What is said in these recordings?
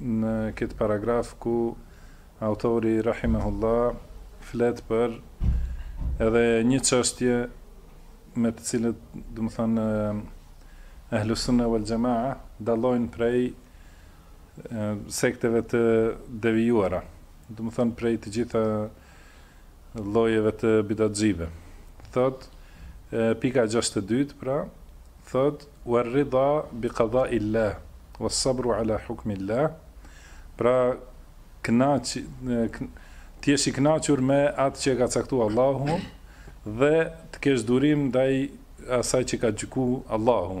në këtë paragraf ku autori rahimehullah flet për edhe një çështje me të cilën, domethënë, ehlu sunna wal jamaa dallojnë prej sekteve të devijuara. Domethënë prej të gjitha llojeve të bidatxhive. Thotë pika gjashtëdhjetë e dy, pra, thotë war-ridha bi qada'illah was-sabru ala hukmillah, pra kënaq të jesh i kënaqur me atë që e ka caktu Allahu dhe të kesh durim ndaj asaj që ka gjyku Allahu.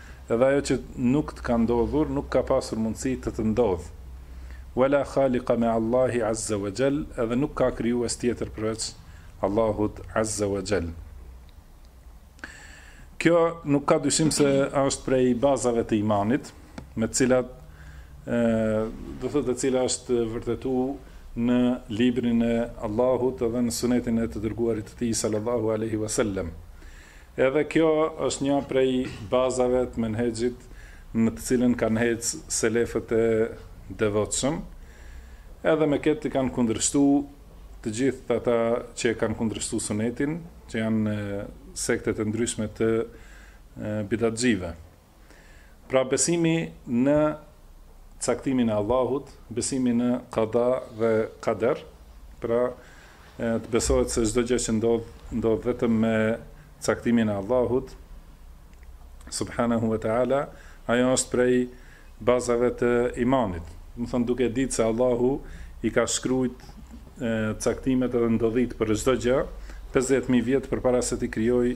Edhe ajo që nuk të ka ndodhur nuk ka pasur mundësi të të ndodhë. Wala khaliqa me Allahi azze wa xhell edhe nuk ka krijues tjetër përveç Allahut azze wa xhell. Kjo nuk ka dyshim se është prej bazave të imanit, me të cilat domethënë e cila është vërtetu në librin e Allahut dhe në sunetin e të dërguarit të tij sallallahu alaihi wasallam. Edhe kjo është një prej bazave të menhexhit në të cilën kanë hecë selefët e devotshëm, edhe me këtë i kanë kundërshtu të gjithë ata që e kanë kundërshtu sunetin, që janë sektet e ndryshme të bidatxhive. Pra besimi në caktimin e Allahut, besimi në kada dhe kader, pra të besohet se çdo gjë që ndodh, ndodh vetëm me caktimin e Allahut subhanahu wa taala, ajo është prej bazave të imanit. Domethënë duke ditë se Allahu i ka shkruajt caktimet dhe ndodhitë për çdo gjë 50000 vjet përpara se t'i krijojë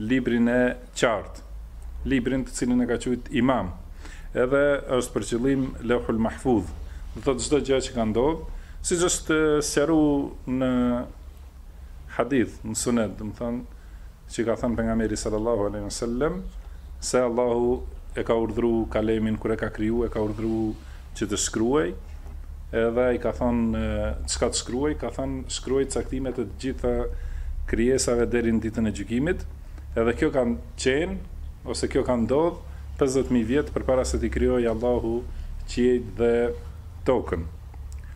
librin e qartë, librin të cilin e ka quajt Imam, edhe është për qëllim Lawhul Mahfudh, do të thotë çdo gjë që ka ndodhë, siç është sqaru në hadith, në sunet, domethënë që ka thënë pejgamberi sallallahu alaihi wasallam se Allahu e ka urdhëru kalemin kur e ka kriju, e ka urdhëru që të shkruajë edhe ai ka thënë çka të shkruaj ka thënë shkruaj caktimet e të gjitha krijesave deri në ditën e gjykimit edhe kjo kanë qenë ose kjo ka ndodh 50.000 vjet përpara se t'i krijojë Allahu qiejt dhe tokën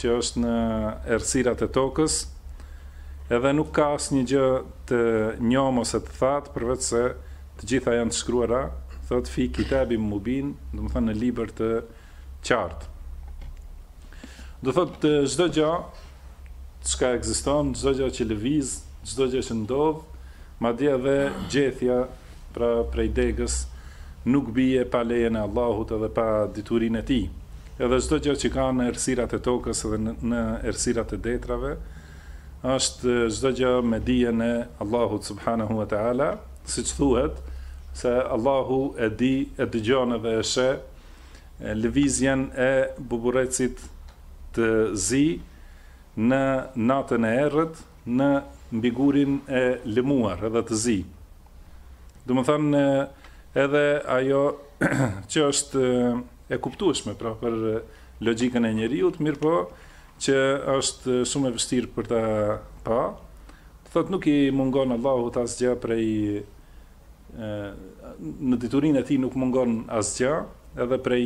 që është në errësirat e tokës, edhe nuk ka asnjë gjë të njomë ose të thatë, përveç se të gjitha janë të shkruara, thotë fi kitabim mubin, domethënë në libër të qartë. Do thotë çdo gjë çka ekziston, çdo gjë që lëviz, çdo gjë që ndodh, madje edhe gjethja Pra prej degës nuk bie pa lejen e Allahut edhe pa diturinë e Tij. Edhe çdo gjë që ka në errësirat e tokës edhe në errësirat e detrave është çdo gjë me dijen e Allahut subhanehu ve teala, siç thuhet se Allahu e di, e dëgjon edhe e sheh lëvizjen e buburrecit të zi në natën e errët, në mbi gurin e lëmuar edhe të zi. Domethanë edhe ajo që është e kuptueshme pra për logjikën e njeriut, mirëpo që është shumë e vështirë për ta pa. Do thotë nuk i mungon Allahut asgjë prej në diturinë e tij nuk mungon asgjë, edhe prej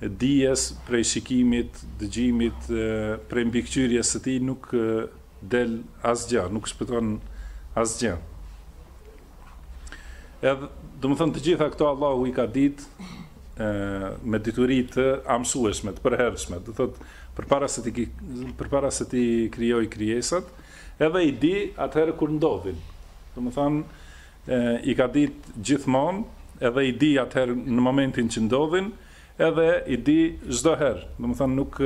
dijes, prej shikimit, dëgjimit, prej mbikëqyrjes së tij nuk del asgjë, nuk shpëton asgjë. Edhe, domethonë të gjitha këto Allahu i ka ditë me dituri të amshueshme, të përhershme, do thotë përpara se t'i përpara se t'i krijojë krijesat, edhe i di atëherë kur ndodhin. Domethonë i ka ditë gjithmonë edhe i di atëherë në momentin që ndodhin edhe i di çdo herë domethënë nuk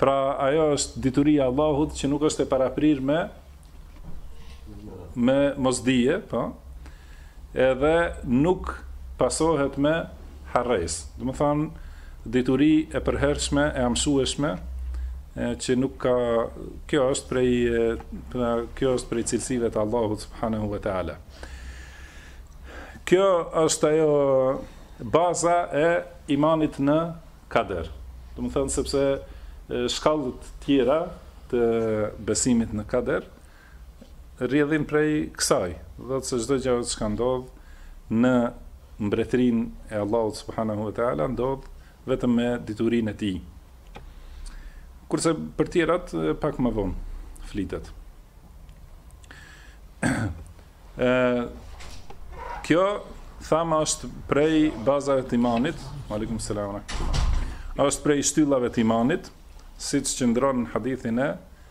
pra ajo është dituria e Allahut që nuk është e paraprirë me me mosdije po edhe nuk pasohet me Harresë, domethanë dituri e përhershme e amshueshme që nuk ka kjo është prej pra kjo është prej cilësive të Allahut subhanahu wa taala. Kjo është ajo baza e imanit në kader. Domethanë sepse shkallët tjera të besimit në kader Rrjedhin prej kësaj, do thotë se çdo gjë çka ndodh në mbretërinë e Allahut subhanehu ve teala ndodh vetëm me diturinë e tij. Kurse për tjerat pak më vonë flitet. Ë kjo thamë është prej bazave të imanit, aleikum selam. Është prej shtyllave të imanit, siç qëndron në hadithin e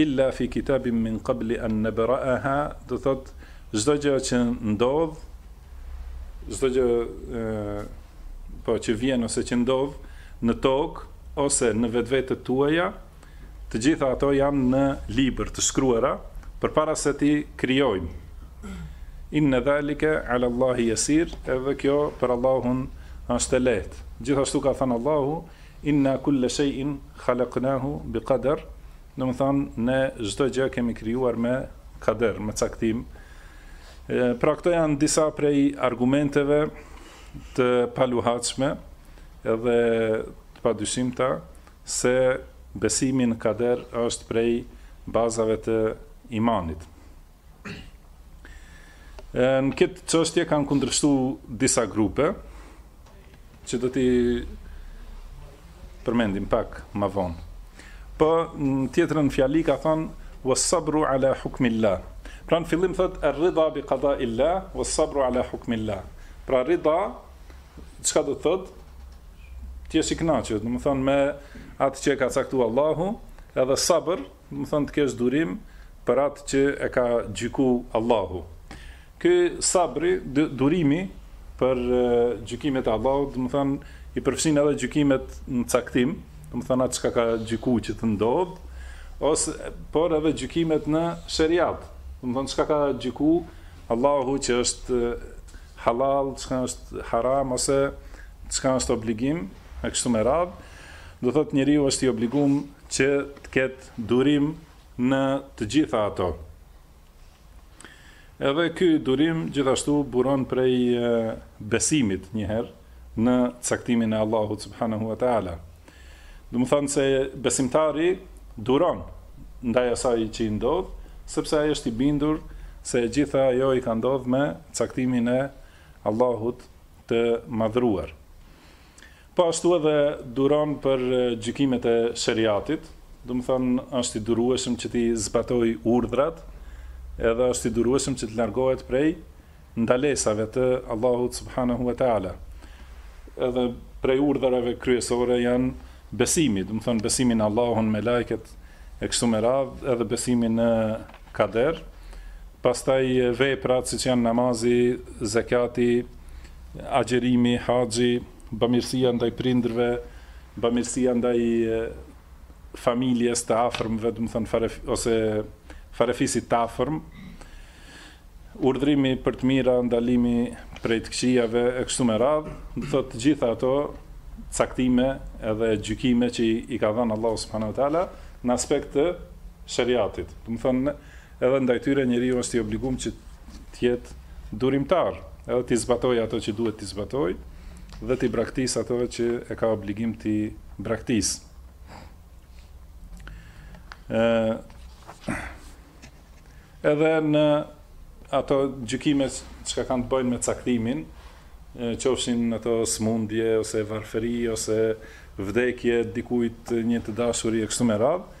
Illa fi kitabim min qabli an nabra'aha, do thotë çdo gjë që ndodh, çdo gjë po që vjen ose që ndodh në tokë ose në vetvetet tuaja, të gjitha ato janë në libër të shkruara përpara se t'i krijojmë. Inna zalika ala Allahi yasir, edhe kjo për Allahun është e lehtë. Gjithashtu ka thënë Allahu, Inna kulle shejin khalaknahu bi kader, domethanë ne çdo gjë kemi krijuar me kader, me caktim. Pra këto janë disa prej argumenteve të paluhatshme edhe të padyshimta se besimi në kader është prej bazave të imanit. Në këtë çështje kanë kundërshtuar disa grupe që do t'i përmendim pak më vonë. Po në tjetrën fjali ka thënë was-sabru ala hukmillah. Pra në fillim thot ar-ridha bi qada'illah was-sabru ala hukmillah. Pra ridha çka do të thot? të jesh i kënaqur, domethonë me atë që e ka caktuar Allahu, edhe sabër, Domethënë të kesh durim për atë që e ka gjyku Allahu. Ky sabri, durimi për gjykimet e Allahut, domethënë i përfshin edhe gjykimet në caktim, domethënë atë çka ka gjyku që të ndodh, ose por edhe gjykimet në sheriat, domethënë çka ka gjyku Allahu që është halal, çka është haram ose çka është obligim, e kështu me radhë. Do thotë njeriu është i obliguar Që të ketë durim në të gjitha ato. Edhe ky durim gjithashtu buron prej besimit njëherë në caktimin e Allahut subhanahu wa taala. Domethonë se besimtari duron ndaj asaj që i ndodh, sepse ai është i bindur se e gjitha ajo i ka ndodh me caktimin e Allahut të madhruar. Po ashtu edhe duron për gjykimet e sheriatit, domethonë është i durueshëm që t'i zbatojë urdhrat, edhe është i durueshëm që të largohet prej ndalesave të Allahut subhanahu wa taala. Edhe prej urdhrave kryesore janë besimi, domethonë besimi në Allahun, melajket e kështu me radhë, edhe besimi në Kader, pastaj veprat siç janë namazi, zekati, agjërimi, haxhi, bamirësia ndaj prindërve, bamirësia ndaj familjes, të afërmve, domethonë fare ose farefisit të afërm, urdhrimi për të mira, ndalimi prej të këqijave e kështu me radhë, do thotë të gjitha ato caktime edhe gjykime që i ka dhënë Allahu subhanahu wa taala në aspekt të sheriatit. Domethënë edhe ndaj tyre njeriu është i obligum që të jetë durimtar, edhe t'i zbatojë ato që duhet t'i zbatojë dhe t'i braktisë ato që e ka obligim t'i braktisë. Edhe në ato gjykime që kanë të bëjnë me caktimin, qofshin ato smundje ose varfëri ose vdekje dikujt një të dashuri e kështu me radhë,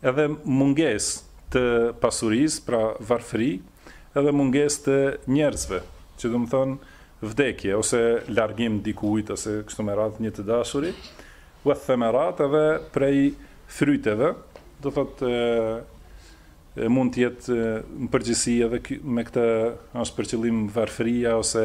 Edhe mungesë të pasurisë, pra varfëri, edhe mungesë të njerëzve, që domethënë vdekje ose largim dikujt ose kështu me radhë një të dashuri, wath-thamarat edhe prej fryteve, do të thotë mund të jetë në përgjigjësi edhe me këtë është për qëllim varfëria ose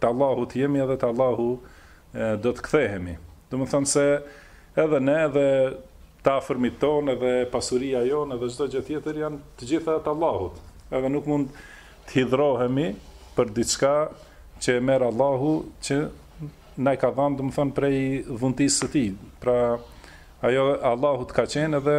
Të Allahut jemi edhe te Allahu do të kthehemi. Domethënë se edhe ne edhe të afërmit tonë edhe pasuria jonë edhe çdo gjë tjetër janë të gjitha të Allahut. Edhe nuk mund të hidhrohemi për diçka që e merr Allahu që na e ka dhanë, domethënë prej dhuntisë së tij. Pra ajo e Allahut ka qenë edhe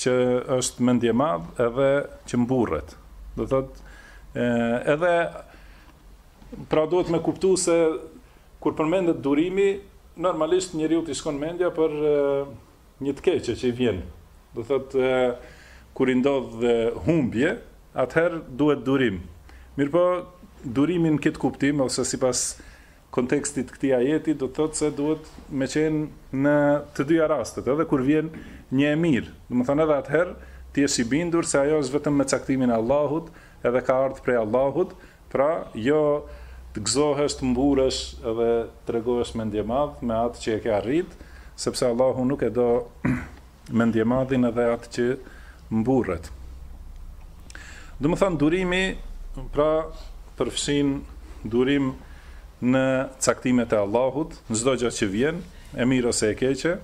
Që është mendjemadh edhe që mburret. Do të thotë edhe pra duhet me kuptu se kur përmendet durimi, normalisht njeriut i shkon mendja për një të keqe që i vjen. Do të thotë kur i ndodh humbje, atëherë duhet durim. Mirëpo durimi në këtë kuptim ose sipas kontekstit të këtij ajeti do të thotë se duhet me qenë në të dyja rastet, edhe kur vjen një e mirë, domethënë edhe atëherë të jesh i bindur se ajo është vetëm me caktimin e Allahut edhe ka ardhë prej Allahut, pra jo të gëzohesh, të mburresh edhe të tregohesh mendjemadh me atë që e ke arritë, sepse Allahu nuk e do mendjemadhin edhe atë që mburret. Domethënë durimi pra përfshin durim në caktimet e Allahut, në çdo gjë që vjen, e mirë ose e keqe,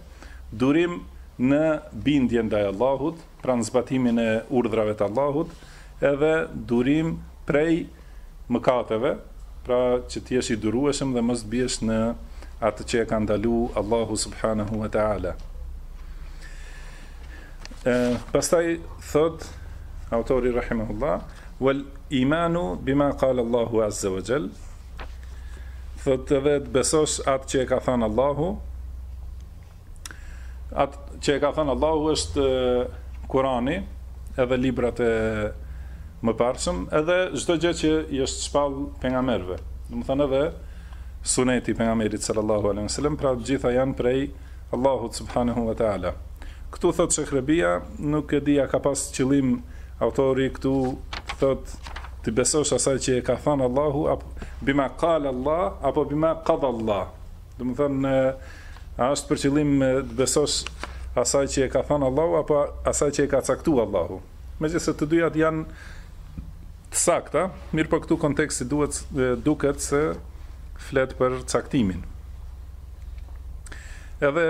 durim në bindjen ndaj Allahut, pra në zbatimin e urdhrave të Allahut, Edhe durim prej mëkateve, pra që të jesh i durueshëm dhe mos biesh në atë që e ka ndalu Allahu subhanahu wa taala. E pastaj thot autori rahimahullah, "Wal imanu bima qala Allahu azza wa jall." Thot edhe të besosh atë që e ka thënë Allahu, Atë që e ka thënë Allahu është Kurani, edhe librat e mëparshëm, edhe çdo gjë që i është shpallë pejgamberëve. Domethënë edhe suneti i pejgamberit sallallahu alaihi wasallam, pra të gjitha janë prej Allahut subhanahu wa ta'ala. Këtu thotë Shejh Rebia, nuk e di a ka pas qëllim autori këtu thotë të besosh asaj që e ka thënë Allahu, apo bima kalë Allah, apo bima kadë Allah. Domethënë, a është për qëllim të besosh asaj që e ka thënë Allahu apo asaj që e ka caktuar Allahu? Megjithëse të dyja janë të sakta, mirëpo këtu konteksti duhet duket se flet për caktimin. Edhe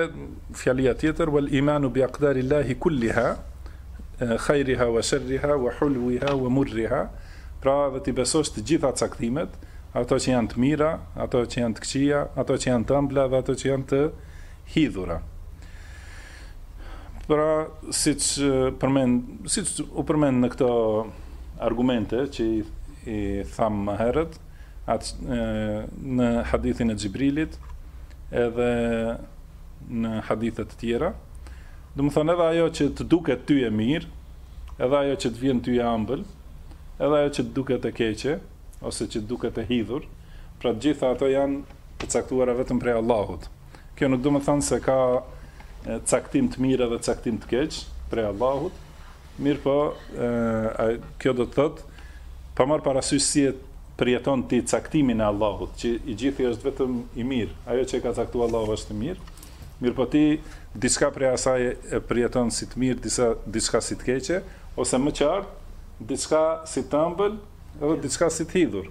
fjalia tjetër wal imanu bi aqdarillahi kulliha khairiha wa sharriha wa hulwiha wa murriha Pra edhe t'i besosh të gjitha caktimet, ato që janë të mira, ato që janë të këqija, ato që janë të ëmbla dhe ato që janë të hidhura. Pra, siç përmend, siç u përmend në këto argumente që i, i tham më herët, atë në hadithin e Xhibrilit, edhe në hadithe të tjera, domethënë edhe ajo që të duket ty e mirë, edhe ajo që të vjen ty e ëmbël, Edhe ajo që duket e keqe, ose që duket e hidhur, pra të gjitha ato janë të caktuara vetëm prej Allahut. Kjo nuk do me thanë se ka caktim të mirë edhe caktim të keq prej Allahut, mirëpo, e, kjo do të thotë, pa marrë parasysh si e përjeton ti caktimin e Allahut, që i gjithi është vetëm i mirë, ajo që e ka caktu Allahu është i mirë, Mirëpo ti diçka prej asaj e përjeton si të mirë, disa diçka si të keqe, ose më qartë, diçka si të ëmbël edhe diçka si të hidhur,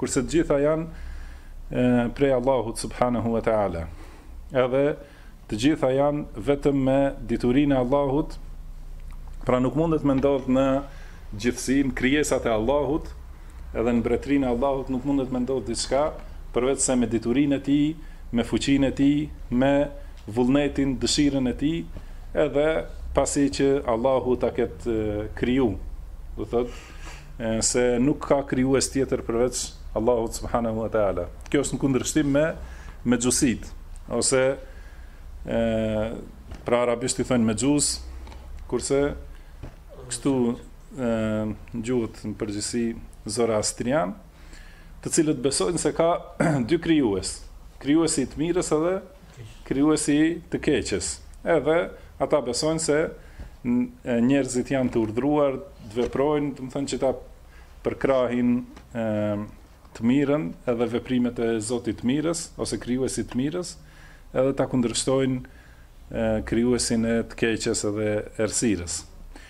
kurse të gjitha janë prej Allahut subhanehu ve teala. Edhe të gjitha janë vetëm me diturinë e Allahut, pra nuk mundet me ndodhë në gjithësi, në krijesat e Allahut, edhe në mbretërinë e Allahut nuk mundet me ndodhë diçka përveçse me diturinë e Tij, me fuqinë e Tij, me vullnetin, dëshirën e Tij, edhe pasi që Allahu ta ketë kriju, do thotë, se nuk ka krijues tjetër përveç Allahut subhanahu wa taala. Kjo është në kundërshtim me mexhusit ose e, pra arabisht i thonë mexhus, kurse kështu gjuhët, në përgjithësi zoroastrian, të cilët besojnë se ka dy krijues, krijuesi i të mirës edhe krijuesi i të keqes. Edhe ata besojnë se njerëzit janë të urdhëruar të veprojnë, domethënë që ta përkrahin të mirën edhe veprimet e Zotit të mirës ose krijuesit të mirës, edhe ta kundërshtojnë krijuesin e të keqes edhe errësirës.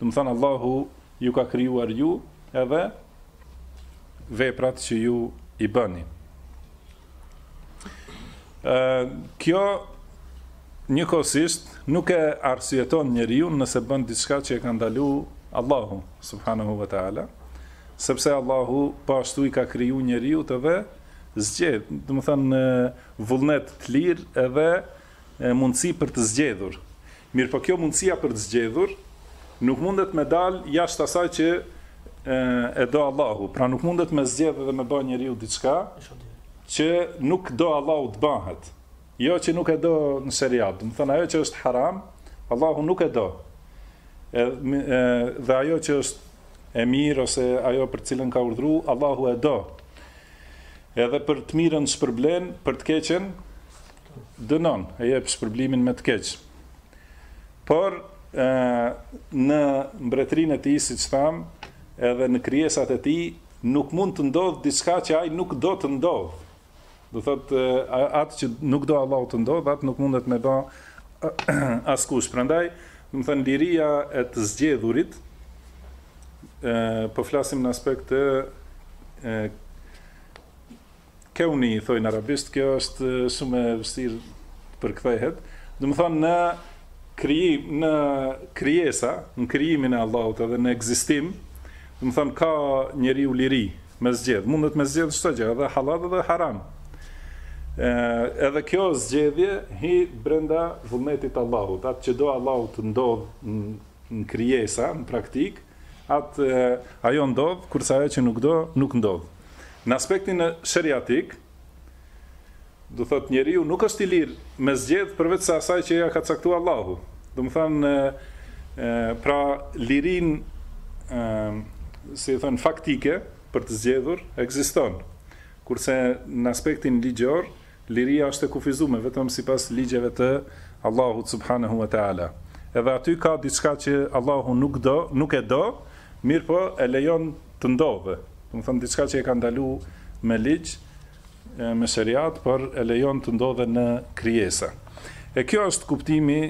Domethënë Allahu ju ka krijuar ju edhe veprat që ju i bëni. Ë kjo njëkohësisht nuk e arsyeton njeriun nëse bën diçka që e ka ndaluar Allahu subhanahu wa taala, sepse Allahu po ashtu i ka kriju njeriut edhe zgjedhje, domethënë vullnet të lirë edhe mundësi për të zgjedhur. Mirëpo kjo mundësia për të zgjedhur nuk mundet me dalë jashtë asaj që e do Allahu. Pra nuk mundet me zgjedhë dhe me bë njeriu diçka që nuk do Allahu të bëhet. Jo që nuk e do në sheriat, domethënë ajo që është haram, Allahu nuk e do. Dhe ajo që është e mirë ose ajo për cilën ka urdhru, Allahu e do. Edhe për të mirën shpërblen, për të keqen Dënon, e jep shpërblimin me të keq. Por në mbretërinë e tij, siç tham, edhe në krijesat e tij nuk mund të ndodhë diçka që ai nuk do të ndodhë. Do thotë atë që nuk do Allahu të ndodhë, atë nuk mundet me bë askush. Prandaj, domethënë liria e të zgjedhurit ë po flasim në aspekt të Keuni i thojnë arabisht, kjo është shumë e vështirë të përkthehet. Domethënë në krijim, në krijesa, në krijimin e Allahut edhe në ekzistim, domethënë ka njeriu liri me zgjedh. Mundet me zgjedh çdo gjë, edhe halal edhe haram. Ë edhe kjo zgjedhje hi brenda vullnetit të Allahut, atë që do Allahu të ndodh në krijesa, në praktik, atë ajo ndodh, kurse ajo që nuk do, nuk ndodh. Në aspektin sheriatik, do thot njeriu nuk është i lirë me zgjedh përveç se asaj që ja ka caktuar Allahu. Domethënë pra liria ë si i thonë faktike për të zgjedhur ekziston. Kurse në aspektin ligjor, Liria është e kufizume vetëm sipas ligjeve të Allahut subhanehu ve teala. Edhe aty ka diçka që Allahu nuk, do, nuk e do, mirëpo e lejon të ndodhë. Domethënë diçka që e ka ndalu me ligj, me sheriat, por e lejon të ndodhë në krijesa. E kjo është kuptimi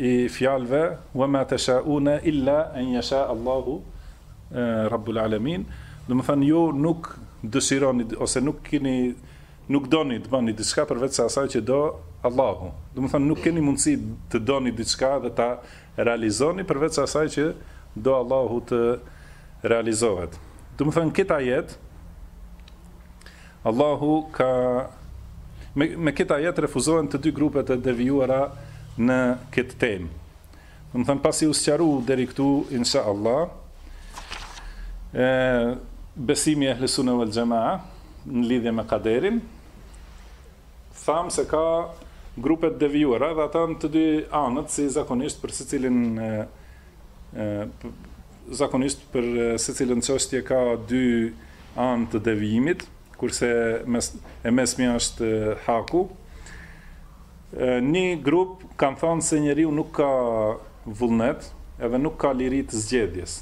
i fjalëve: "Wa ma tashauna illa an yasha Allahu Rabbul Alamin, domethënë ju nuk dëshironi ose nuk keni nuk doni të bëni diçka përveç asaj që do Allahu. Domethënë nuk keni mundësi të doni diçka dhe ta realizoni përveç asaj që do Allahu të realizohet. Domethënë këtë ajet Allahu ka me, me këtë ajet refuzohen të dy grupet e devijuara në këtë temë. Domethënë pasi u sqaru deri këtu insha Allah e besimi i Ehli Sunne wal Jamaa në lidhje me kaderin thamë se ka grupe të devijuara dhe ata në të dy anët si zakonisht për secilin e, e zakonisht për secilën çështje ka dy anë të devijimit kurse e mesmja është Haku. Një grup kanë thënë se njeriu nuk ka vullnet, edhe nuk ka liri të zgjedhjes.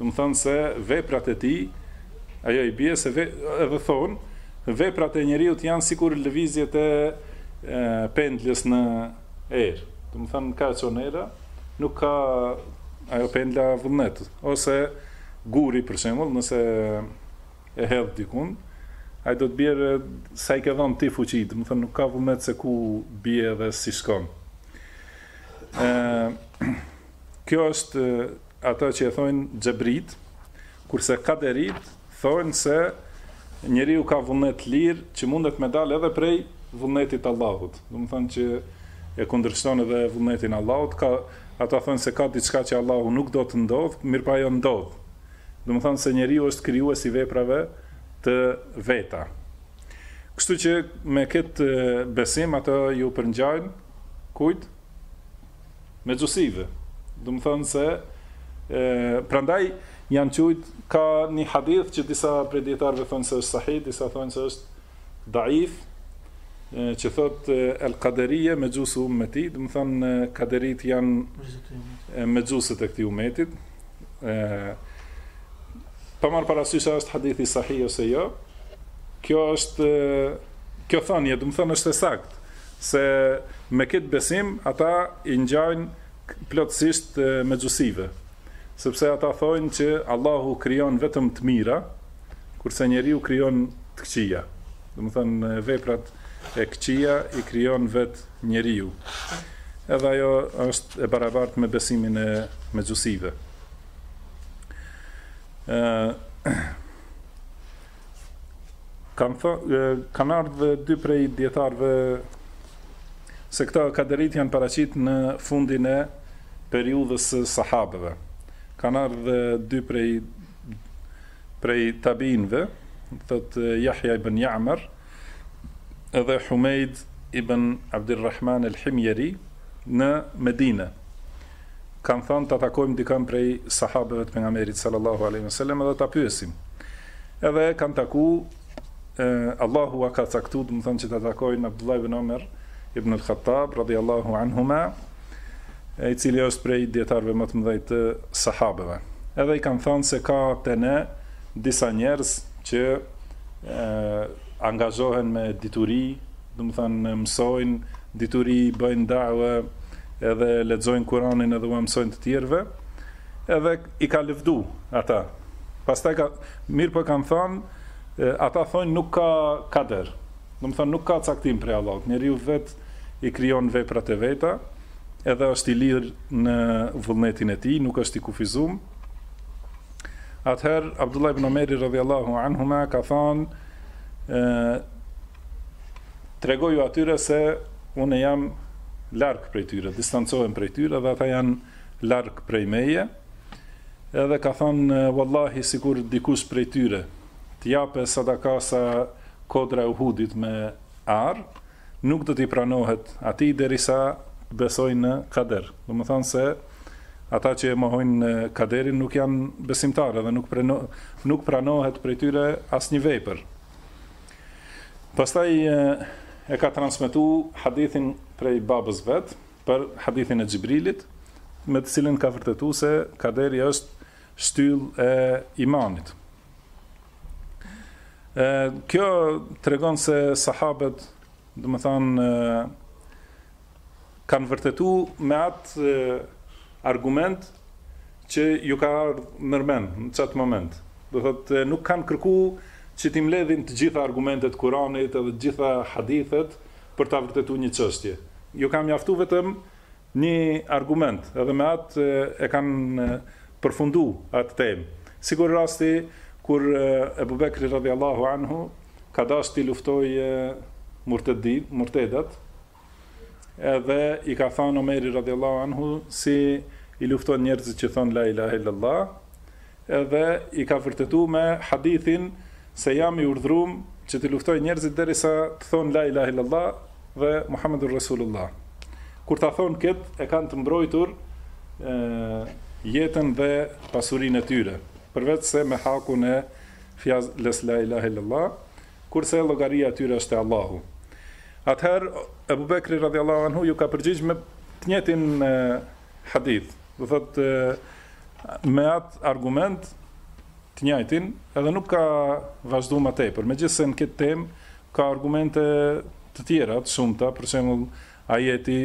Domethënë se veprat e tij, ajo i bie se ve, edhe thon, veprat e njeriut janë sikur lëvizjet e, e pendlës në erë. Domethënë ka çon era, nuk ka ajo pendla vullnet ose guri për shembull, nëse e hedh dikund, ai do të bjerë sa i ke dhënë ti fuqi, domethënë nuk ka vullnet se ku bie dhe si shkon. Ë kjo është ata që e thonë xhebrit, kurse kaderit thonë se njeriu ka vullnet të lirë që mundet me dalë edhe prej vullnetit të Allahut. Domethënë që e kundërshton edhe vullnetin e Allahut, ka ata thonë se ka diçka që Allahu nuk do të ndodh, mirëpo ajo ndodh. Domethënë se njeriu është krijues i veprave të veta. Kështu që me këtë besim ata ju përngjajnë kujt? Mexhusive. Domethënë se e, prandaj janë qujt, ka një hadith që disa prej dijetarve thonë se është sahih, disa thonë se është daif, që thot el kaderije mexhusu umeti, domethënë kaderit janë mexhusët e këtij umetit, e pa marr parasysh a është hadithi sahih ose jo, kjo është kjo thënie, domethënë është e saktë se me këtë besim ata i ngjajnë plotësisht mexhusive. Sepse ata thonë që Allahu krijon vetëm të mira, kurse njeriu krijon të këqija. Domethënë veprat e këqija i krijon vet njeriu. Edhe ajo është e barabartë me besimin e mexhusive. Ë Kan thë, kanë ardh dy prej dietarëve se këta kaderit janë paraqit në fundin e periudhës së sahabëve. Kanë ardh dy prej Prej Tabi'inëve, thotë, Jahja ibn Ja'mar edhe Humejd ibn Abdirrahman el-Himjeri, në Medine, kanë thënë ta takojmë dikën prej Sahabëve të Pejgamberit, sallallahu alejhi ve sellem, edhe ta pyesim. Edhe kanë taku Allahu ua ka caktu, domethënë që ta takojnë Abdullah ibn Omer ibn al-Khattab radhiyallahu anhuma, i cili është prej dietarëve më të mëdhenj të sahabëve. Edhe i kanë thënë se ka te ne disa njerëz që e, angazhohen me dituri, domethënë mësojnë dituri, bëjnë da'wa, edhe lexojnë Kur'anin edhe ua mësojnë të tjerëve, edhe i ka lëvdu ata. Pastaj ka mirëpo kanë thënë ata thonë nuk ka kader. Domethënë nuk ka caktim prej Allahut. Njeriu vetë i krijon veprat e veta, edhe është i lirë në vullnetin e tij, nuk është i kufizum. Atëherë Abdullah ibn Omeri radhiyallahu anhuma ka thënë ë tregoju atyre se unë jam larg prej tyre, distancohem prej tyre dhe ata janë larg prej meje, edhe ka thënë, Wallahi, sikur dikush prej tyre të jape sadaka sa kodra e Uhudit me ar, nuk do t'i pranohet atij derisa të besojë në kader. Domethënë se ata që e mohojnë kaderin nuk janë besimtarë, edhe nuk nuk pranohet prej tyre asnjë vepër. Pastaj e ka transmetu hadithin prej babës vet, Për hadithin e Xhibrilit, me të cilin ka vërtetu se kaderi është shtyllë e imanit. E, kjo tregon se sahabët, domethënë, kanë vërtetu me atë argument që ju ka ardh nërmen në qat moment. Do thotë nuk kanë kërku që t'i mbledhin të gjitha argumentet e Kuranit edhe të gjitha hadithet, për ta vërtetu një çështje. Iu ka mjaftu vetëm një argument edhe me atë e kan përfundu atë temë. Sikur rasti kur Ebu Bekri radhjallahu anhu ka dashtë t'i luftojë murtedi, murtedat, edhe i ka thanë Omeri radhjallahu anhu si i lufton njerëzit që thonë la ilahe illallah, edhe i ka vërtetu me hadithin se jam i urdhrum që t'i luftoj njerëzit deri sa të thonë la ilahe illallah dhe Muhammedun Rasulullah kur ta thonë kët e kanë të mbrojtur jetën dhe pasurinë e tyre përveç se me hakun e fjalës la ilahe illallah kurse llogaria e tyre është te Allahu atëherë Ebu Bekri radhiyallahu anhu ju ka përgjigj me të njëjtin Hadith. domethënë me atë argument të njëjtin, edhe nuk ka vazhdu ma tepër. Megjithëse në këtë temë ka argumente të tjera të shumta, për shembull ajeti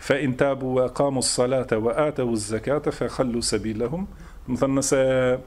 fa in tabu wa aqamu as-salata wa atu az-zakata fa khallu sabilahum, domethënë nëse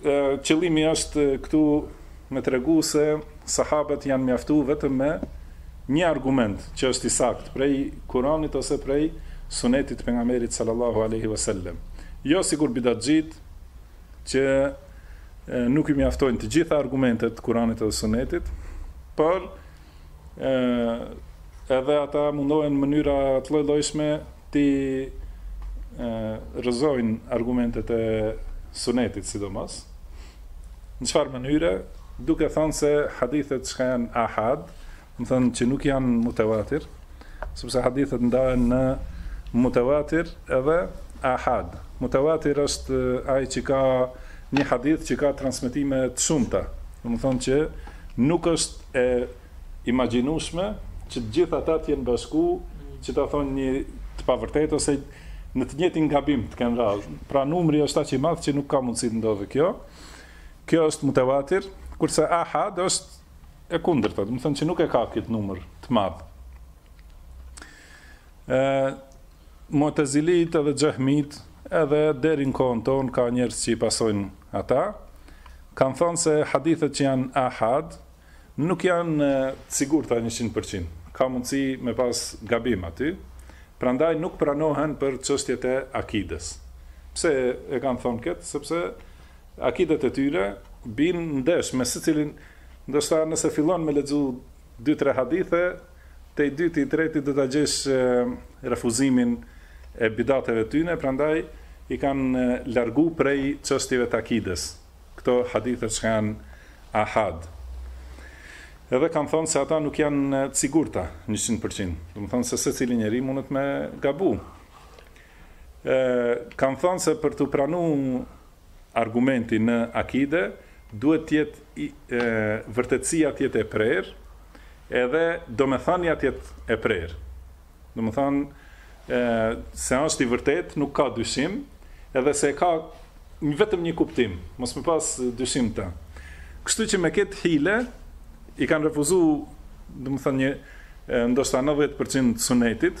Qëllimi është këtu me tregu se sahabët janë mjaftu vetëm me një argument që është i saktë prej Kuranit ose prej Sunetit të Pejgamberit sallallahu alejhi ve sellem. Jo sikur bidatxhitë që nuk i mjaftojnë të gjitha argumentet të Kuranit edhe Sunetit, por edhe ata mundohen në mënyra të llojllojshme t'i rrëzojnë argumentet e Sunetit sidomos. Në çfarë mënyre? Duke thënë se hadithet që janë ahad, domethënë që nuk janë mutawatir, Sepse hadithet ndahen në Mutewatir edhe Ahad. Mutewatir është ai që ka një hadith që ka transmetime të shumta. Domethënë që nuk është e imagjinueshme që të gjithë ata të jenë bashku që ta thonë një të pavërtetë ose në të njëjtin gabim të kenë ra. Pra numri është aq i madh që nuk ka mundësi të ndodhë kjo. Kjo është Mutewatir, kurse Ahad është e kundërta, domethënë që nuk e ka këtë numër të madh. Ë Mu'tazilit dhe Xhehmit edhe deri në kohën tonë ka njerëz që i pasojnë ata, kanë thënë se hadithet që janë ahad nuk janë të sigurta 100%. Ka mundësi me pas gabim aty. Prandaj nuk pranohen për çështjet e akides. Pse e kanë thënë këtë? Sepse Akidet e tyre bien ndesh me secilin ndoshta nëse fillon me lexu dy tre hadithe te i dyti i treti do ta gjesh refuzimin e bidateve të tyne prandaj i kan largu prej çështjeve të akides këto hadithe çka jan ahad edhe kan thon se ata nuk jan të sigurta njëqind përqind domethën se secili njeri mundet me gabu e kan thon se për të pranu Argumenti në akide duhet të jetë vërtetësia të jetë e prerë edhe domethënia të jetë e prerë. Domethënë se është i vërtetë nuk ka dyshim, edhe se ka vetëm një kuptim, mos me pas dyshim në të. Kështu që me këtë hile i kanë refuzu, domethënë ndoshta 90% të sunetit,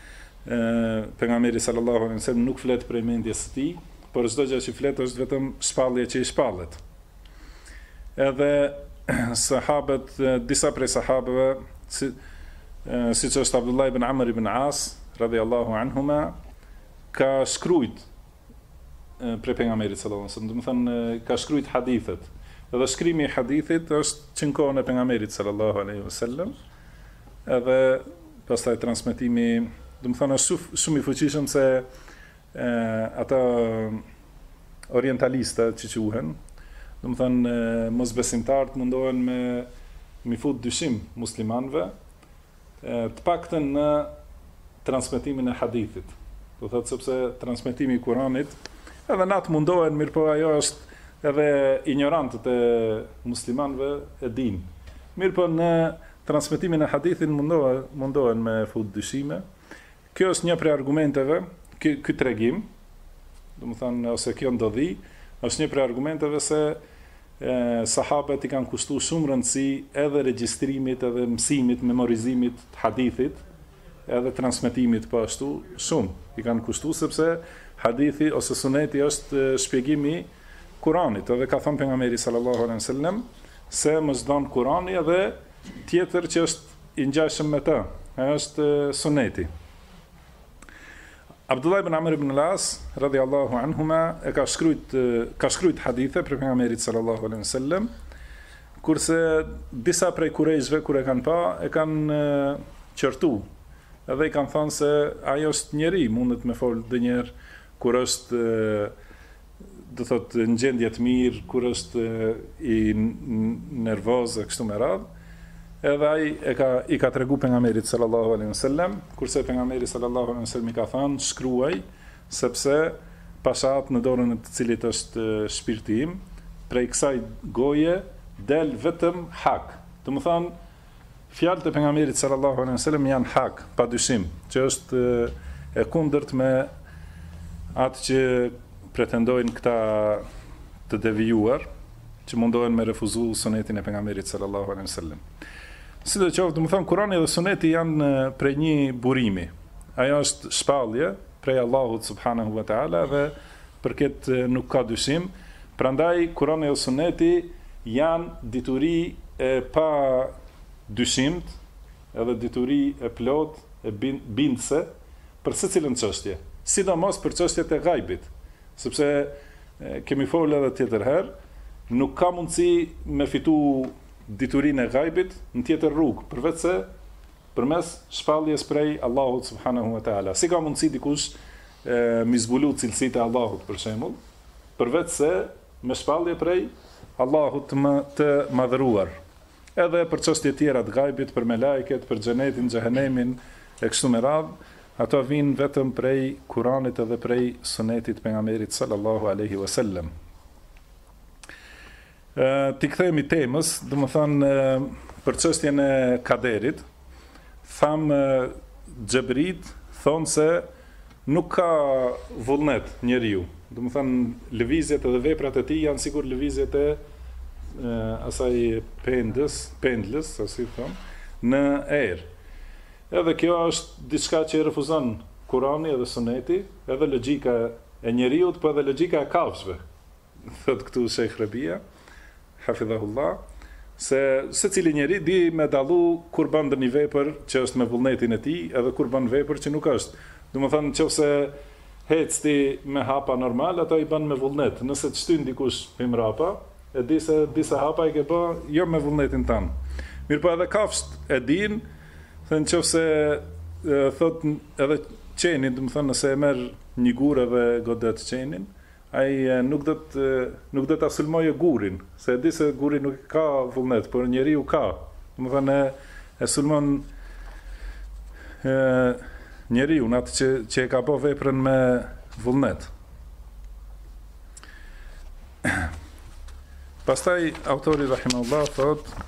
Pejgamberi sallallahu alejhi ve sellem nuk flet prej mendjes së tij, por çdo gjë që flet është vetëm shpallje që i shpallet. Edhe sahabët, disa prej sahabëve, si, siç është Abdullah ibn Amr ibn As, radhiyallahu anhuma, ka shkrujt prej pejgamberit sallallahu alajhi wasallam, domethënë ka shkrujt hadithet. Edhe shkrimi i hadithit është që në kohën e pejgamberit sallallahu alajhi wasallam, Edhe pastaj transmetimi, domethënë është shumë i fuqishëm se ata orientalista që quhen, domethënë mosbesimtarët mundohen me i fut dyshim muslimanëve, të paktën në transmetimin e hadithit, do thotë sepse transmetimi i Kuranit, edhe n'atë mundohen, mirëpo ajo është edhe injorantët e muslimanëve e dinë. Mirëpo në transmetimin e hadithit mundohen mundohen me fut dyshime. Kjo është një prej argumenteve, ky ky tregim, domethënë, ose kjo ndodhi, është një prej argumenteve se sahabët i kanë kushtu shumë rëndësi edhe regjistrimit, edhe mësimit, memorizimit të hadithit, edhe transmetimit po ashtu, shumë i kanë kushtu, sepse hadithi ose suneti është shpjegimi i Kuranit, edhe ka thënë pejgamberi sallallahu alaihi wasallam, se më është dhënë Kurani edhe tjetër që është i ngjashëm me të, e është suneti. Abdullah ibn Amr ibn al-As radiallahu anhuma e ka shkrujt, ka shkrujt hadithe prej pejgamberit sallallahu alaihi wasallam, kurse disa prej kurejshëve kur e kanë pa, e kanë qortu, edhe i kanë thënë se ai është njeri, mundet me folë ndonjëherë kur është do thotë në gjendje të mirë, kur është i nervoz e kështu me radhë, edhe ai e ka i ka tregu pejgamberit sallallahu alaihi wasallam, kurse pejgamberi sallallahu alaihi wasallam i ka thënë shkruaj sepse pasha atë në dorën e të cilit është shpirti im, prej kësaj goje del vetëm hak. Domethënë Fjalët e Pejgamberit sallallahu alejhi wasallam janë hak, pa dyshim, që është e kundërt me atë që pretendojnë këta të devijuar, që mundohen me refuzu sunetin e Pejgamberit sallallahu alejhi wasallam. Sido qoftë, domethënë, Kurani edhe suneti janë prej një burimi. Ajo është shpallje prej Allahut subhanahu wa ta'ala dhe Për këtë nuk ka dyshim. Prandaj Kurani dhe Suneti janë dituri e padyshimtë, edhe dituri e plotë e bindëse për secilën çështje, sidomos për çështjet e gajbit, sepse kemi folë edhe tjetër herë, nuk ka mundësi me fitu diturinë e gajbit në tjetër rrugë, përveçse, Përmes shpalljes prej Allahut subhanehu ve teala. Si ka mundësi dikush me i zbulu cilësitë e Allahut, për shembull, përveçse me shpallje prej Allahut të madhëruar. Edhe për çështje tjera të gajbit, për melajket, për xhenetin, xhehenemin e kështu me radhë, ato vijnë vetëm prej Kuranit edhe prej Sunetit të Pejgamberit sallallahu alejhi ve sellem. T'i kthehemi temës, domethënë për çështjen e kaderit, thamë Xhebritë thonë se nuk ka vullnet njeriu, domethënë lëvizjet edhe veprat e tij janë sikur lëvizjet e asaj pendës, pendlës, a si thonë, në erë. Edhe kjo është diçka që e refuzon Kurani edhe Suneti, edhe logjika e njeriut, po edhe logjika e kafshëve. Thotë këtu Shejh Rebija, hafidhahullah, se secili njeri di me dallu kur bën ndonjë vepër që është me vullnetin e tij edhe kur bën vepër që nuk është. Domethënë, nëse ec ti me hapa normal, ato i bën me vullnet. Nëse të shtyn dikush prej mbrapa, e di se disa hapa i ke bë jo me vullnetin tënd. Mirëpo edhe kafshët e dinë, se nëse thotë edhe qenin, domethënë nëse e merr një gur edhe godet qenin, Ai nuk do të nuk do ta sulmojë gurin, se e di se guri nuk e ka vullnet, por njeriu ka. Domethënë e e sulmon njeriun atë që që e ka bë veprën me vullnet. Pastaj autori rahimahullah thotë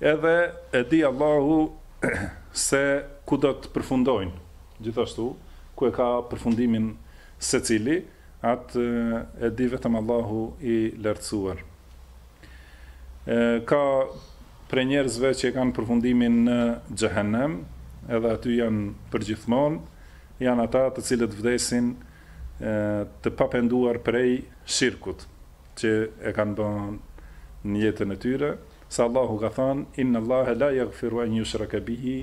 Edhe e di Allahu se ku do të përfundojnë, gjithashtu, ku e ka përfundimin secili, atë e di vetëm Allahu i Lartësuar. Ka prej njerëzve që e kanë përfundimin në Xhehenem, edhe aty janë përgjithmonë, janë ata të cilët vdesin të papenduar prej shirkut. që e kanë ba në jetën e tyre, se Allahu ka thanë, Inna Allahe la yaghfiru an yushrake bihi,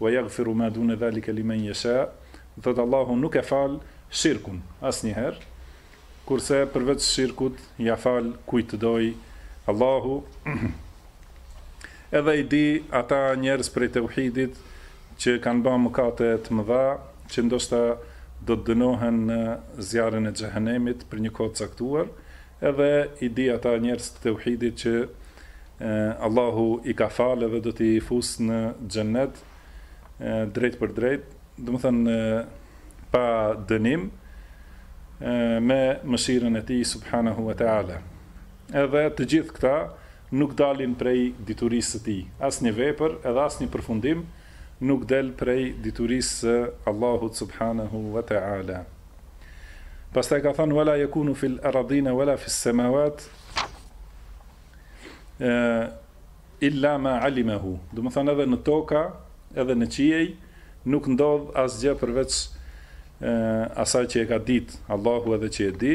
wa yaghfiru ma dune dhalike limen yasha, domethënë Allahu nuk e fal shirkun, asnjëherë, kurse përveç shirkut ia fal kujt të dojë Allahu, Edhe i di ata njerëz prej teuhidit që kanë ba mëkate të mëdha që ndoshta do të dënohen në zjarrin e xhehenemit për një kohë të caktuar, edhe i di ata njerëz të teuhidit që Allahu i ka falë dhe do t'i fusë në xhennet drejtpërdrejt, domethënë pa dënim, me mëshirën e Tij subhanahu wa ta'ala. Edhe të gjithë këta nuk dalin prej diturisë së Tij. Asnjë vepër edhe asnjë përfundim nuk del prej diturisë së Allahut subhanehu ve te ala. Pastaj ka thënë: "Wala yakunu fil aradina wala fis semawat illa ma alimahu", domethënë edhe në toka edhe në qiej nuk ndodh asgjë përveç asaj që e ka ditë Allahu edhe që e di.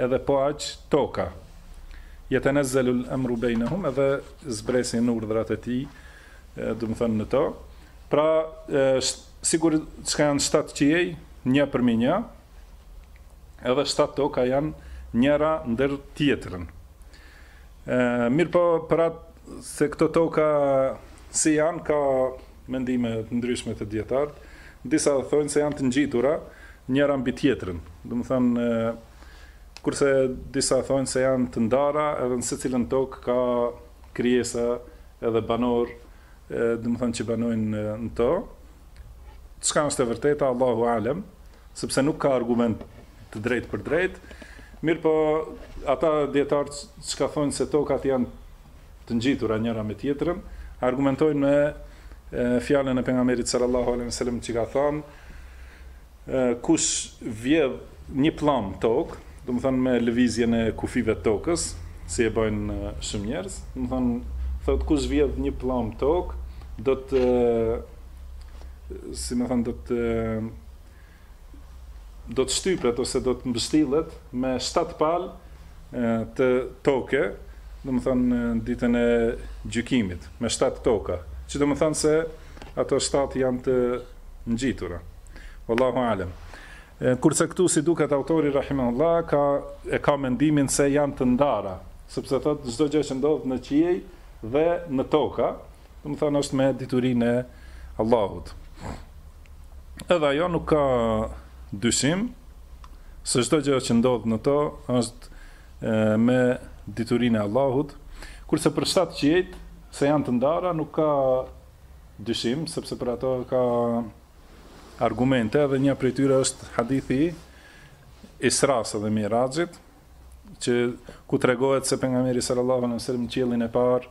Edhe po aq toka. Yetanazzalul amru baynahum edhe zbresin urdhrat e tij, domethënë në to. Pra, sikur çka janë shtatë qiej, një përmi një, edhe shtatë toka janë njëra ndër tjetrën. Mirëpo, për atë Se këto toka si janë ka mendime të ndryshme te dijetarët. Disa thojnë se janë të ngjitura njëra mbi tjetrën. Domethënë kurse disa thojnë se janë të ndara edhe në secilën tokë ka krijesa edhe banorë domethënë që banojnë në to. Çka është e vërteta Allahu Alem. sepse nuk ka argument të drejtpërdrejtë, mirëpo ata dijetarë çka thonë se tokat janë të ngjitura njëra me tjetrën, argumentojnë me fjalën e Pejgamberit sallallahu alejhi ve sellem që ka thënë kush vjedh një pllam tokë, domethënë me lëvizjen e kufive të tokës, si e bëjnë shumë njerëz, domethënë thotë kush vjedh një pllam tokë, do të si me thënë do të do të shtypet ose do të mbështillet me shtatë palë të toke, domethënë në ditën e gjykimit, me shtatë toka, që domethënë se ato shtatë janë të ngjitura. Wallahu a'lem. Kurse këtu si duket autori rahimahullah ka e ka mendimin se janë të ndara, sepse thotë çdo gjë që ndodh në qiej dhe në toka, Domethënë është me diturinë e Allahut. Edhe ajo nuk ka dyshim se çdo gjë që ndodh në tokë është me diturinë e Allahut, kurse për shtatë qiejt se janë të ndara nuk ka dyshim, sepse për ato ka argumente dhe një prej tyre është hadithi Isras dhe Mirajit, që ku tregohet se pejgamberi sallallahu alejhi ve selem qiellin e parë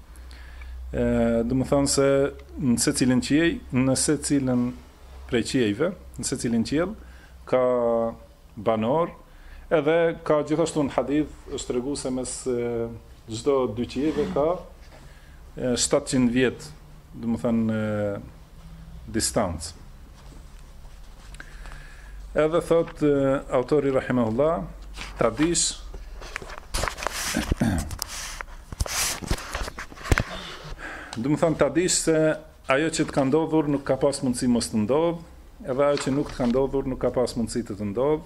Ë, domethënë se në secilin qiej, në secilën prej qiejve, në secilin qiell ka banorë, edhe ka gjithashtu në hadith është treguar se mes çdo dy qiejve ka 700 vjet, domethënë distancë. Edhe thotë autori rahimahullah, ta dish domethënë ta dish se ajo që të ka ndodhur nuk ka pas mundësi mos të ndodhë, edhe ajo që nuk të ka ndodhur nuk ka pas mundësi të të ndodhë.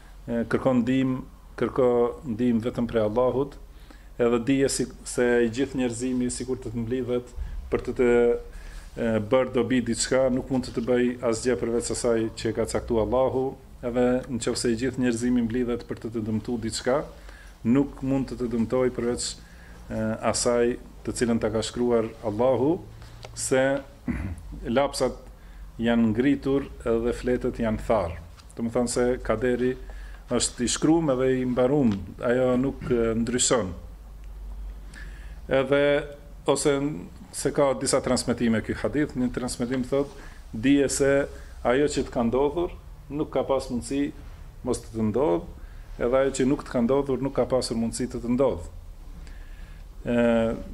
Kërko ndihmë, kërko ndihmë vetëm prej Allahut, edhe dije si, se i gjithë njerëzimi sikur të të mblidhet për të të bërë dobi diçka, nuk mund të të bëjë asgjë përveç asaj që e ka caktu Allahu, edhe në qoftë se i gjithë njerëzimi mblidhet për të të dëmtu diçka, nuk mund të të dëmtojë përveç asaj të cilën ta ka shkruar Allahu, se lapsat janë ngritur edhe fletët janë tharë. Domethënë se kaderi është i shkrumë edhe i mbarumë, ajo nuk ndryshon. Edhe ose se ka disa transmetime ky hadith, një transmetim thotë dije se ajo që të ka ndodhur nuk ka pas mundësi mos të të ndodhë, edhe ajo që nuk të ka ndodhur nuk ka pasur mundësi të të ndodhë. Ë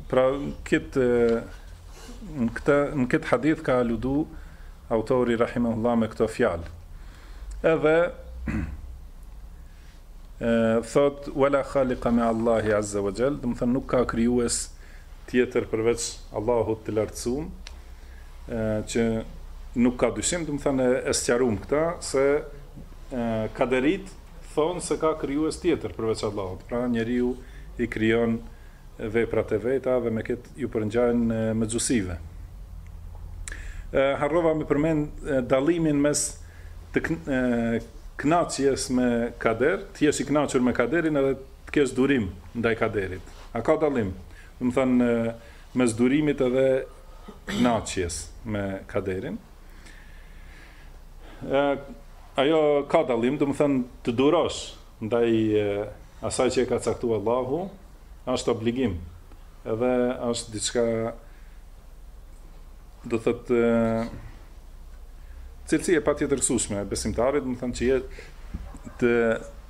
pra në këtë në këtë hadith ka aludu Autori rahimehullah me këto fjalë edhe thotë wala khaliqa me Allahi azza wa jall, domethënë nuk ka krijues tjetër përveç Allahut të lartësuam, që nuk ka dyshim, domethënë e sqarum këta se kaderit thonë se ka krijues tjetër përveç Allahut. Pra njeriu i krijon veprat e veta dhe me ketë ju përngjajn mexhusive. Harrova me përmend dallimin mes të knaqjes me kader, të jesh i knaqur me kaderin edhe të kesh durim ndaj kaderit. A ka dallim? Domethënë mes durimit edhe knaqjes me kaderin. Ajo ka dallim, domethënë të durosh Ndaj asaj që e ka caktu Allahu, është obligim, edhe është diçka, do thotë, cilësi e patjetërsueshme e besimtarit, domethënë që të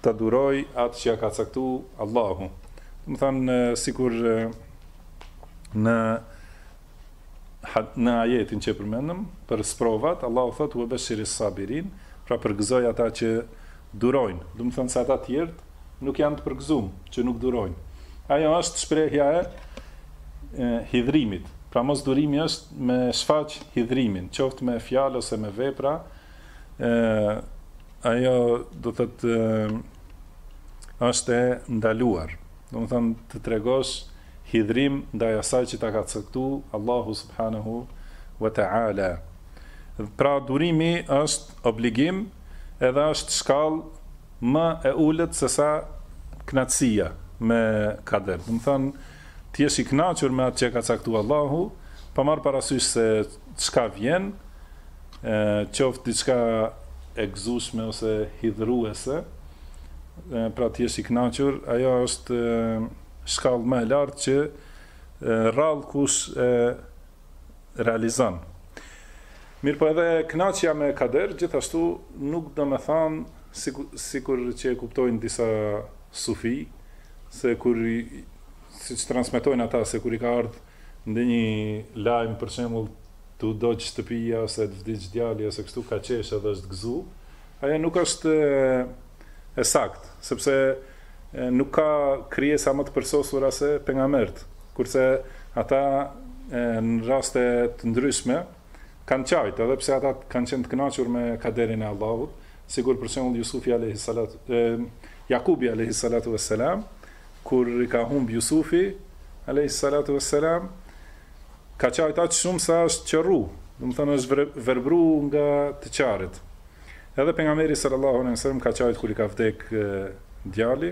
ta durojë atë që ia ka caktu Allahu. Domethënë sikur në në ajetin që përmendëm për sprovat, Allahu thotë wa bashiri sabirin, pra përgëzoji ata që durojnë. Domethënë se ata të tjerët nuk janë të përgëzum që nuk durojnë. Ajo është shprehja e hidhrimit. Pra mosdurimi është me shfaq hidhrimin, qoftë me fjalë ose me vepra. ë Ajo do thotë është e ndaluar. Domethënë të tregosh hidhrim ndaj asaj që ta ka caktu Allahu subhanehu wa ta'ala. Pra durimi është obligim edhe është shkallë më e ulët se sa kënaqësia me kader. Domethënë, të jesh i kënaqur me atë që ka caktu Allahu, pa marrë parasysh se çka vjen, qoftë diçka e gëzushme ose hidhruese, Pra të jesh i kënaqur, ajo është shkallë më e lartë që rrallë kush e realizon. Mirëpo edhe kënaqja me kader, gjithashtu nuk domethanë, si, sikur që e kuptojnë disa sufi, se kur, siç transmetojnë ata, se kur i ka ardhë Ndonjë lajm për shembull t'u doq shtëpia ose të vdiq djali ose kështu ka qesh edhe është gëzu, ajo nuk është e saktë, sepse nuk ka krijesa më të përsosura se pejgambertë, kurse ata në raste të ndryshme kanë qajtë, edhe pse ata kanë qenë të kënaqur me kaderin e Allahut, sikur për shembull Jusufi, Jakubi alejhi salatu ves selam, Kur i ka humb Jusufi, alejhi salatu ve selam, ka qajt aq shumë sa është qorru, domethënë është verbru nga të qarit. Edhe pejgamberi sallallahu alejhi ve selam ka qajt kur i ka vdek djali.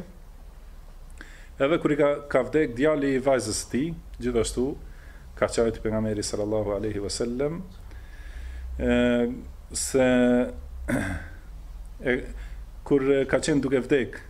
Edhe kur i ka ka vdek djali i vajzës së tij, gjithashtu ka qajt pejgamberi sallallahu alejhi ve selam, e, kur ka qenë duke vdek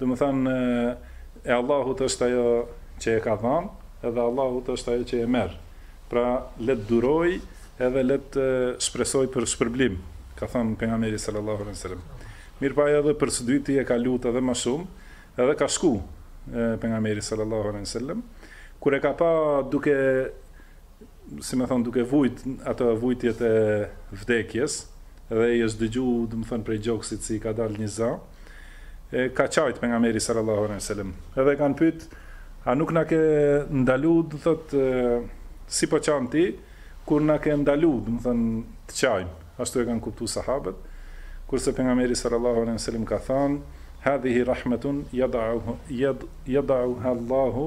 Domethënë, e Allahut është ajo që e ka dhanë, edhe Allahut është ajo që e merr. Pra, le të durojë edhe le të shpresojë për shpërblim, ka thënë pejgamberi sallallahu alejhi ve sellem. Mirëpo ai edhe për së dyti e ka lutë edhe më shumë, edhe ka shku pejgamberi sallallahu alejhi ve sellem, kur e ka pa duke si domethënë duke vujt ato vujtjet e vdekjes dhe i është dëgju domethënë prej gjoksit si i ka dal një za e ka qajt pejgamberi sallallahu alaihi wasallam edhe e kanë pyet a nuk na ke ndalu do thot si po qan ti kur na ke ndalu domethënë të qajmë ashtu e kanë kuptu sahabët kurse pejgamberi sallallahu alejhi ve sellem ka thënë hadhihi rahmetun yad'uha yad'uha Allahu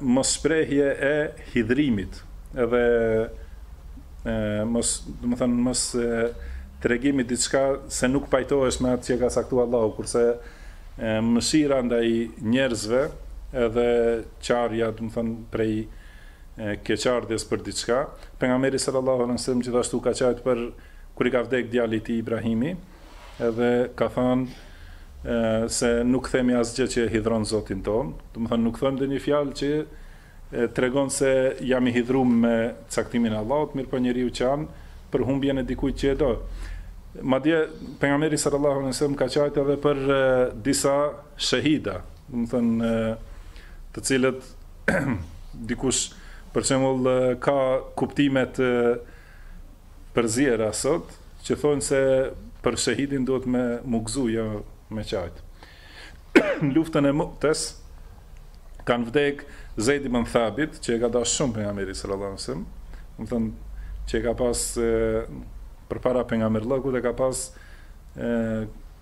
mos shprehje e hidhrimit edhe mos domethënë mos tregimi i diçka se nuk pajtohesh me atë që e ka caktu Allahu kurse mëshira ndaj njerëzve edhe qarja domethënë prej keqardhjes për diçka pejgamberi sallallahu alaihi wasallam gjithashtu ka qajt për kur i ka vdek djali i tij Ibrahimi Edhe ka thanë se nuk themi asgjë që e hidhron Zotin tonë, domethënë nuk thojmë ndonjë fjalë që tregon se jam i hidhruar me caktimin e Allahut, mirëpo njeriu qan për humbjen e dikujt që e do. Madje pejgamberi sallallahu alejhi ve sellem ka qajtë edhe për disa shahida, domethënë të cilët dikush për shembull ka kuptime të Përziera sot që thojnë se për shehidin duhet me mu gëzu jo me qajt. Në luftën e Mu'tes kanë vdek Zeid ibn Thabit që e ka dashur shumë pejgamberi sallallahu alajhi wasallam, domethënë që e ka pas përpara pejgamberllëkut e ka pas e,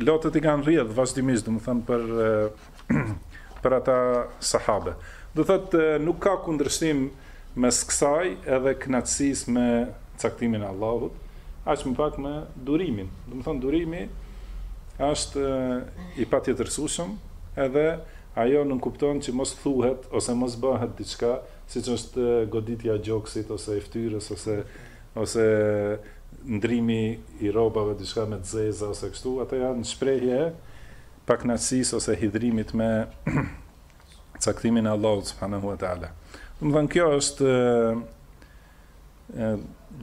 lotët i kanë rrjedh vazhdimisht, domethënë për për ata sahabe. Do thotë nuk ka kundërshtim mes kësaj edhe kënaqësisë me caktimin e Allahut, aq më pak me durimin. Domethënë durimi është i patjetërsueshëm, edhe ajo nënkupton që mos thuhet ose mos bëhet diçka, siç është goditja e gjoksit ose e fytyrës ose ose ndrimi i rrobave diçka me të zeza ose kështu, ato janë shprehje e pakënaqësisë ose hidhrimit me caktimin e Allahut subhanehu ve teala. Domethënë kjo është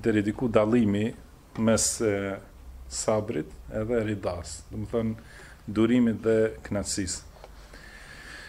deri diku dallimi mes sabrit edhe ridas, domethënë durimit dhe kënaqësisë.